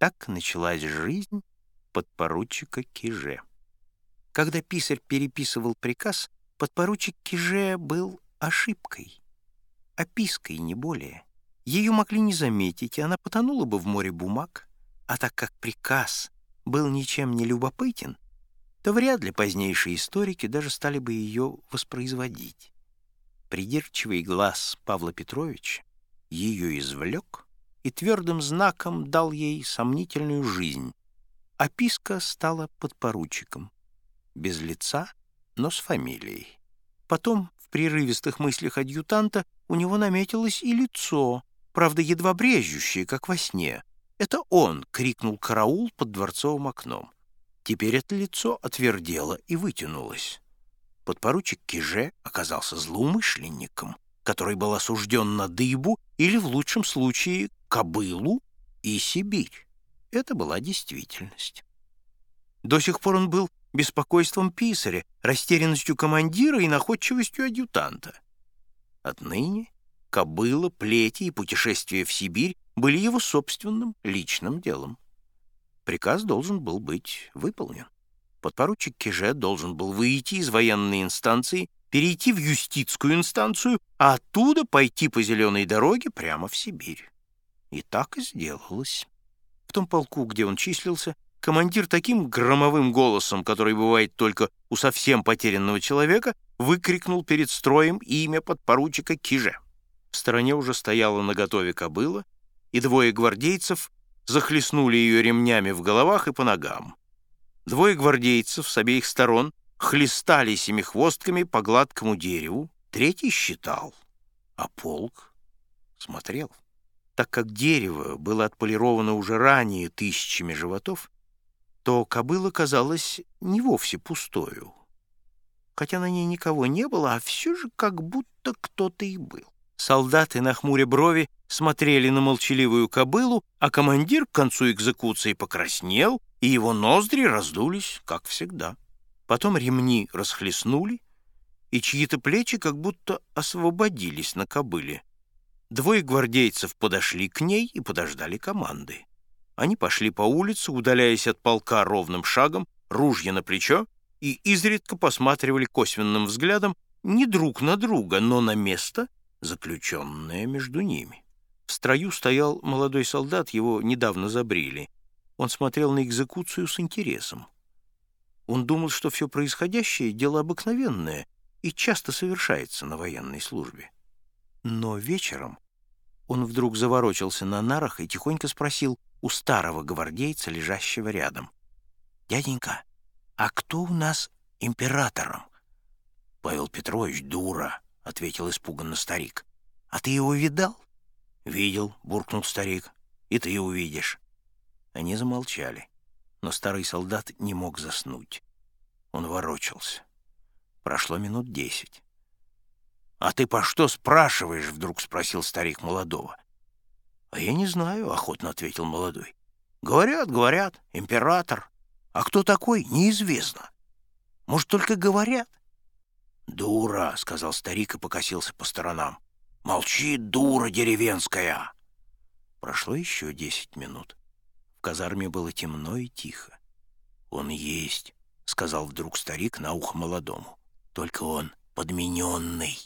Так началась жизнь подпоручика Киже. Когда писарь переписывал приказ, подпоручик Киже был ошибкой, опиской, не более. Ее могли не заметить, и она потонула бы в море бумаг, а так как приказ был ничем не любопытен, то вряд ли позднейшие историки даже стали бы ее воспроизводить. Придирчивый глаз Павла Петровича ее извлек и твердым знаком дал ей сомнительную жизнь. Описка стала подпоручиком. Без лица, но с фамилией. Потом, в прерывистых мыслях адъютанта, у него наметилось и лицо, правда, едва брежущее, как во сне. Это он крикнул «караул» под дворцовым окном. Теперь это лицо отвердело и вытянулось. Подпоручик Киже оказался злоумышленником, который был осужден на дыбу или, в лучшем случае, кобылу и Сибирь. Это была действительность. До сих пор он был беспокойством писаря, растерянностью командира и находчивостью адъютанта. Отныне кобыла, плети и путешествия в Сибирь были его собственным личным делом. Приказ должен был быть выполнен. Подпоручик Киже должен был выйти из военной инстанции, перейти в юстицкую инстанцию, а оттуда пойти по зеленой дороге прямо в Сибирь. И так и сделалось. В том полку, где он числился, командир таким громовым голосом, который бывает только у совсем потерянного человека, выкрикнул перед строем имя подпоручика Киже. В стороне уже стояла наготове кобыла, и двое гвардейцев захлестнули ее ремнями в головах и по ногам. Двое гвардейцев с обеих сторон хлестали семихвостками по гладкому дереву, третий считал, а полк смотрел. Так как дерево было отполировано уже ранее тысячами животов, то кобыла казалась не вовсе пустою, хотя на ней никого не было, а все же как будто кто-то и был. Солдаты на хмуре брови смотрели на молчаливую кобылу, а командир к концу экзекуции покраснел, и его ноздри раздулись, как всегда. Потом ремни расхлестнули, и чьи-то плечи как будто освободились на кобыле. Двое гвардейцев подошли к ней и подождали команды. Они пошли по улице, удаляясь от полка ровным шагом, ружья на плечо, и изредка посматривали косвенным взглядом не друг на друга, но на место — заключенная между ними. В строю стоял молодой солдат, его недавно забрили. Он смотрел на экзекуцию с интересом. Он думал, что все происходящее — дело обыкновенное и часто совершается на военной службе. Но вечером он вдруг заворочился на нарах и тихонько спросил у старого гвардейца, лежащего рядом. «Дяденька, а кто у нас императором?» «Павел Петрович, дура!» — ответил испуганно старик. «А ты его видал?» «Видел», — буркнул старик. «И ты увидишь». Они замолчали, но старый солдат не мог заснуть. Он ворочался. Прошло минут десять. «А ты по что спрашиваешь?» — вдруг спросил старик молодого. «А я не знаю», — охотно ответил молодой. «Говорят, говорят, император. А кто такой, неизвестно. Может, только говорят?» «Дура!» — сказал старик и покосился по сторонам. «Молчи, дура деревенская!» Прошло еще десять минут. В казарме было темно и тихо. «Он есть», — сказал вдруг старик на ухо молодому. «Только он подмененный».